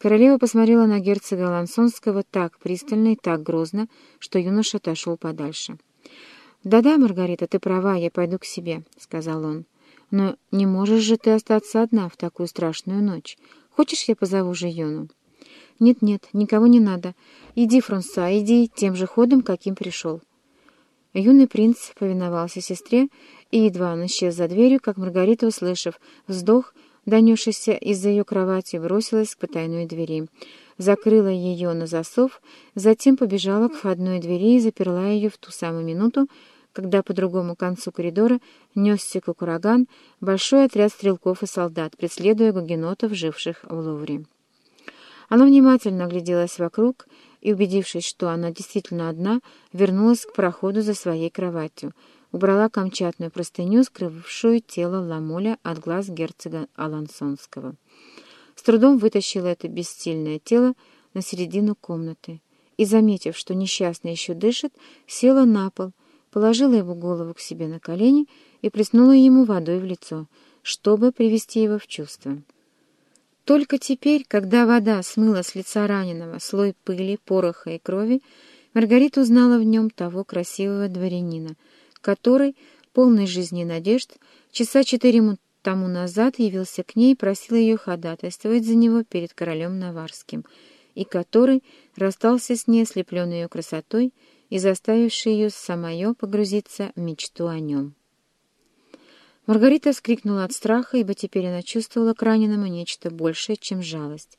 Королева посмотрела на герцога Лансонского так пристально и так грозно, что юноша отошел подальше. «Да-да, Маргарита, ты права, я пойду к себе», — сказал он. «Но не можешь же ты остаться одна в такую страшную ночь. Хочешь, я позову Жиону?» «Нет-нет, никого не надо. Иди, Франсуа, иди тем же ходом, каким пришел». Юный принц повиновался сестре, и едва он исчез за дверью, как Маргарита, услышав вздох, донесшийся из-за ее кровати, бросилась к потайной двери, закрыла ее на засов, затем побежала к входной двери и заперла ее в ту самую минуту, когда по другому концу коридора несся как ураган большой отряд стрелков и солдат, преследуя гугенотов, живших в Лувре. Она внимательно огляделась вокруг и, убедившись, что она действительно одна, вернулась к проходу за своей кроватью — убрала камчатную простыню, скрывшую тело Ламоля от глаз герцога Алансонского. С трудом вытащила это бессильное тело на середину комнаты и, заметив, что несчастный еще дышит, села на пол, положила его голову к себе на колени и плеснула ему водой в лицо, чтобы привести его в чувство. Только теперь, когда вода смыла с лица раненого слой пыли, пороха и крови, Маргарита узнала в нем того красивого дворянина — который, полный жизни и надежд, часа четыре тому назад явился к ней и просил ее ходатайствовать за него перед королем Наварским, и который расстался с ней, ослепленной ее красотой и заставивший ее самое погрузиться в мечту о нем. Маргарита вскрикнула от страха, ибо теперь она чувствовала к раненому нечто большее, чем жалость.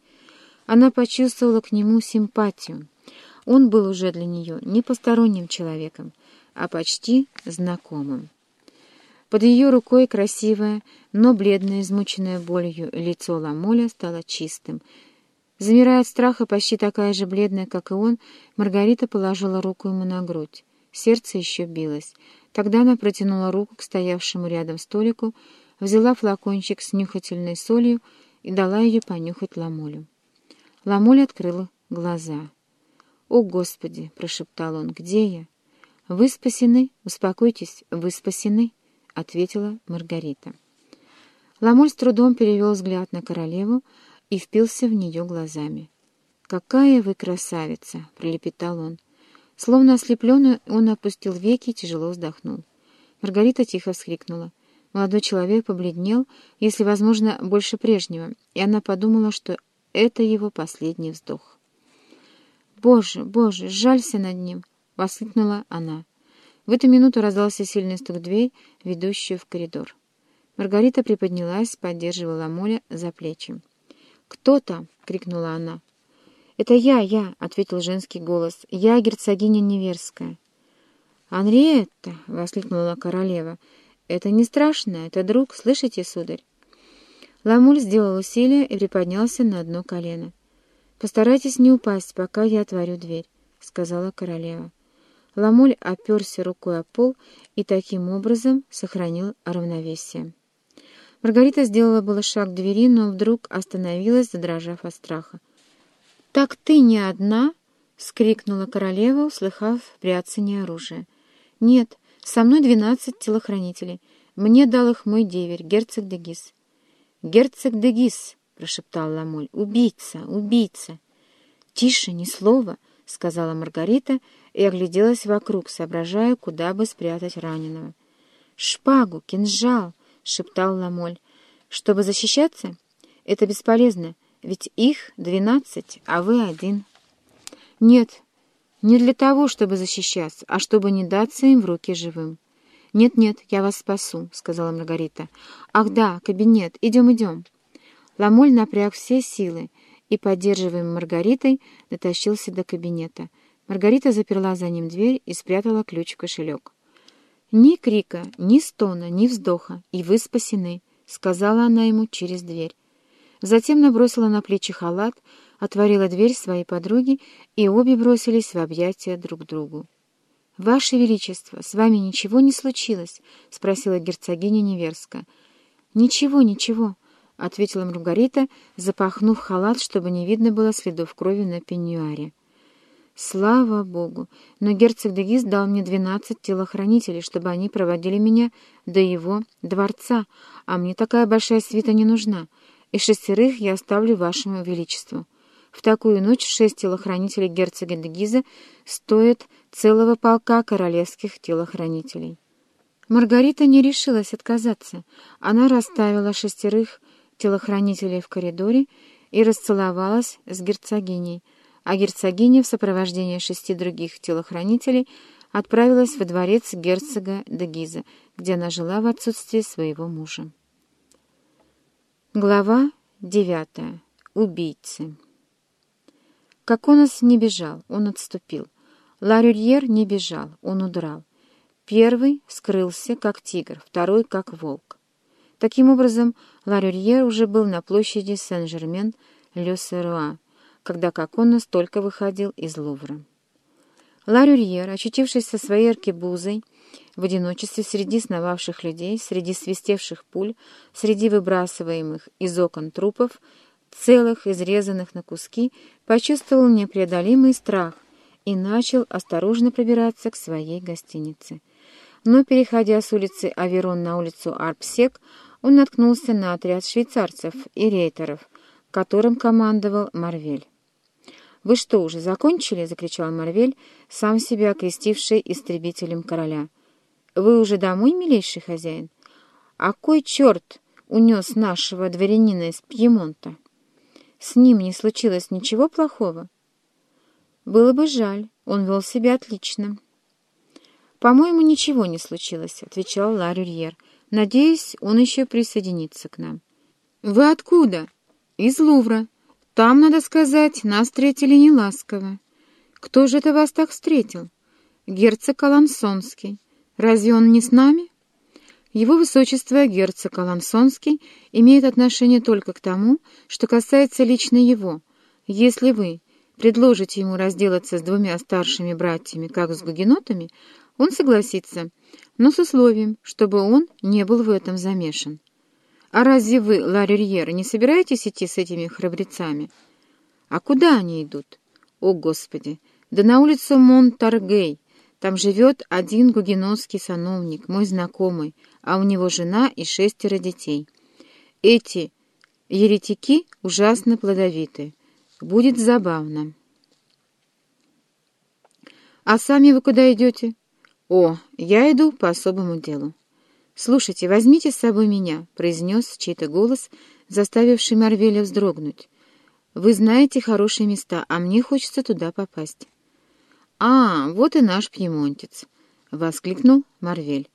Она почувствовала к нему симпатию. Он был уже для нее не посторонним человеком, а почти знакомым. Под ее рукой красивое, но бледное, измученное болью лицо Ламоля стало чистым. Замирая от страха, почти такая же бледная, как и он, Маргарита положила руку ему на грудь. Сердце еще билось. Тогда она протянула руку к стоявшему рядом столику, взяла флакончик с нюхательной солью и дала ее понюхать Ламолю. Ламоль открыл глаза. «О, Господи!» — прошептал он. «Где я?» «Вы спасены, успокойтесь, вы спасены», — ответила Маргарита. Ламоль с трудом перевел взгляд на королеву и впился в нее глазами. «Какая вы красавица!» — пролепетал он. Словно ослепленный, он опустил веки и тяжело вздохнул. Маргарита тихо вскрикнула. Молодой человек побледнел, если возможно, больше прежнего, и она подумала, что это его последний вздох. «Боже, Боже, жалься над ним!» — воскликнула она. В эту минуту раздался сильный стук дверь, ведущую в коридор. Маргарита приподнялась, поддерживая Ламоля за плечи. «Кто там?» — крикнула она. «Это я, я!» — ответил женский голос. «Я герцогиня Неверская». «Анриетта!» — воскликнула королева. «Это не страшно, это друг, слышите, сударь?» Ламуль сделал усилие и приподнялся на одно колено. «Постарайтесь не упасть, пока я отворю дверь», — сказала королева. Ламоль оперся рукой о пол и таким образом сохранил равновесие. Маргарита сделала было шаг к двери, но вдруг остановилась, задрожав от страха. «Так ты не одна?» — скрикнула королева, услыхав бряцание оружия. «Нет, со мной двенадцать телохранителей. Мне дал их мой деверь, герцог де Гис». «Герцог де Гис!» — прошептал Ламоль. «Убийца! Убийца!» «Тише, ни слова!» — сказала Маргарита и огляделась вокруг, соображая, куда бы спрятать раненого. «Шпагу, кинжал!» — шептал Ламоль. «Чтобы защищаться? Это бесполезно, ведь их двенадцать, а вы один». «Нет, не для того, чтобы защищаться, а чтобы не даться им в руки живым». «Нет-нет, я вас спасу», — сказала Маргарита. «Ах да, кабинет, идем-идем». Ламоль напряг все силы и, поддерживаемый Маргаритой, дотащился до кабинета — Маргарита заперла за ним дверь и спрятала ключ в кошелек. «Ни крика, ни стона, ни вздоха, и вы спасены», — сказала она ему через дверь. Затем набросила на плечи халат, отворила дверь своей подруги, и обе бросились в объятия друг другу. «Ваше Величество, с вами ничего не случилось?» — спросила герцогиня Неверска. «Ничего, ничего», — ответила Маргарита, запахнув халат, чтобы не видно было следов крови на пеньюаре. Слава Богу! Но герцог Дегис дал мне двенадцать телохранителей, чтобы они проводили меня до его дворца, а мне такая большая свита не нужна, и шестерых я оставлю вашему величеству. В такую ночь шесть телохранителей герцога де Гиза стоят целого полка королевских телохранителей. Маргарита не решилась отказаться. Она расставила шестерых телохранителей в коридоре и расцеловалась с герцогиней, а герцогиня в сопровождении шести других телохранителей отправилась во дворец герцога де Гиза, где она жила в отсутствие своего мужа. Глава девятая. Убийцы. Коконос не бежал, он отступил. Ларюрьер не бежал, он удрал. Первый скрылся, как тигр, второй, как волк. Таким образом, Ларюрьер уже был на площади Сен-Жермен-Ле-Серуа, когда Коконос только выходил из Лувра. Ларюрьер, очутившись со своей аркебузой, в одиночестве среди сновавших людей, среди свистевших пуль, среди выбрасываемых из окон трупов, целых, изрезанных на куски, почувствовал непреодолимый страх и начал осторожно пробираться к своей гостинице. Но, переходя с улицы Аверон на улицу Арпсек, он наткнулся на отряд швейцарцев и рейтеров, которым командовал Марвель. «Вы что, уже закончили?» — закричал Марвель, сам себя окрестивший истребителем короля. «Вы уже домой, милейший хозяин? А кой черт унес нашего дворянина из Пьемонта? С ним не случилось ничего плохого?» «Было бы жаль, он вел себя отлично». «По-моему, ничего не случилось», — отвечал Ларюрьер. «Надеюсь, он еще присоединится к нам». «Вы откуда?» «Из Лувра. Там, надо сказать, нас встретили неласково. Кто же это вас так встретил?» «Герцог Алансонский. Разве он не с нами?» Его высочество, герцог Алансонский, имеет отношение только к тому, что касается лично его. Если вы предложите ему разделаться с двумя старшими братьями, как с гугенотами, он согласится, но с условием, чтобы он не был в этом замешан. А разве вы, Ларюрьер, не собираетесь идти с этими храбрецами? А куда они идут? О, Господи! Да на улицу Монтаргей. Там живет один гугенотский сановник, мой знакомый, а у него жена и шестеро детей. Эти еретики ужасно плодовиты. Будет забавно. А сами вы куда идете? «О, я иду по особому делу». «Слушайте, возьмите с собой меня», — произнес чей-то голос, заставивший Марвеля вздрогнуть. «Вы знаете хорошие места, а мне хочется туда попасть». «А, вот и наш пьемонтец», — воскликнул Марвель.